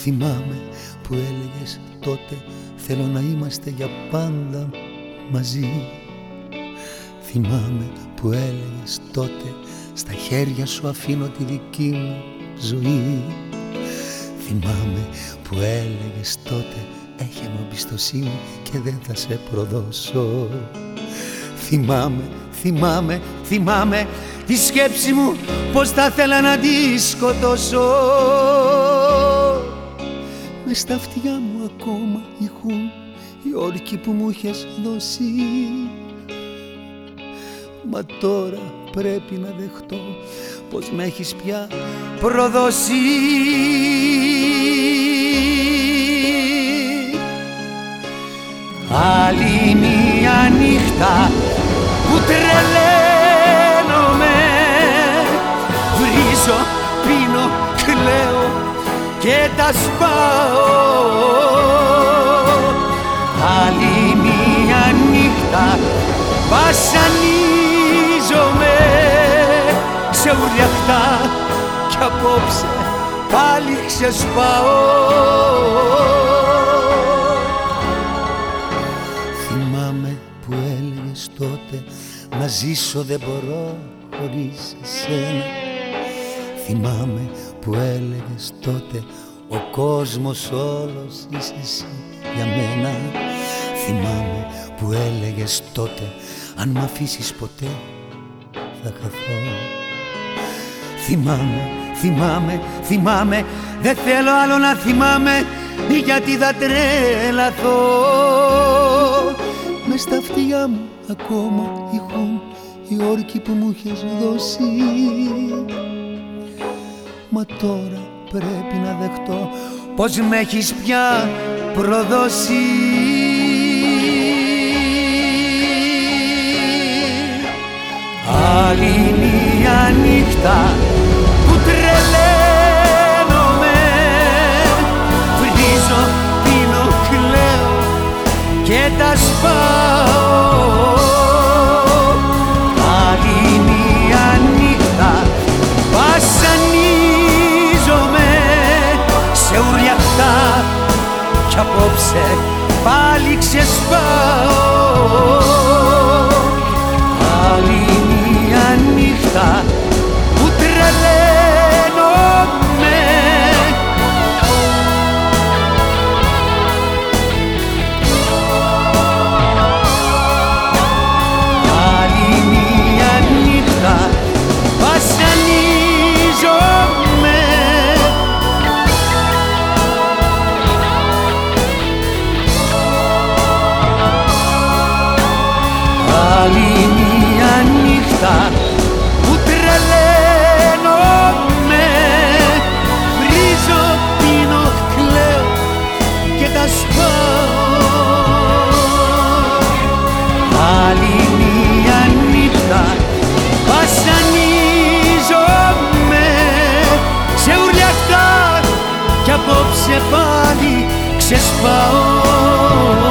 Θυμάμαι που έλεγες τότε θέλω να είμαστε για πάντα μαζί Θυμάμαι που έλεγες τότε στα χέρια σου αφήνω τη δική μου ζωή Θυμάμαι που έλεγες τότε Έχε μου εμπιστοσύνη και δεν θα σε προδώσω Θυμάμαι, θυμάμαι, θυμάμαι Τη σκέψη μου πως θα θέλα να τη σκοτώσω Με στα αυτιά μου ακόμα ηχούν οι όρκοι που μου είχες δώσει. Μα τώρα πρέπει να δεχτώ πως με έχεις πια προδώσει. Άλλη μια νύχτα και τα σπάω. Άλλη μια νύχτα βασανίζομαι σε ουρλιαχτά κι απόψε πάλι ξεσπάω. Να ζήσω δεν μπορώ χωρίς εσένα. Θυμάμαι που έλεγες τότε Ο κόσμος όλος είσαι εσύ για μένα Θυμάμαι που έλεγες τότε Αν μ' αφήσεις ποτέ θα χαθώ Θυμάμαι, θυμάμαι, θυμάμαι Δεν θέλω άλλο να θυμάμαι Γιατί θα τρελαθώ. Μες στα αυτιά μου ακόμα ηχούν οι όρκοι που μου είχες δώσει Μα τώρα πρέπει να δεχτώ πως με έχεις πια προδώσει. Άλλη μια νύχτα που τρελαίνομαι. Βρίζω, πίνω, κλαίω και τα σπάω κι απόψε. Πάλι ξεσπάω νύχτα που τρελαίνομαι βρίζω, πίνω, κλαίω και τα σπάω. Άλλη μια νύχτα βασανίζομαι σε ουρλιαχτά κι απόψε πάλι ξεσπάω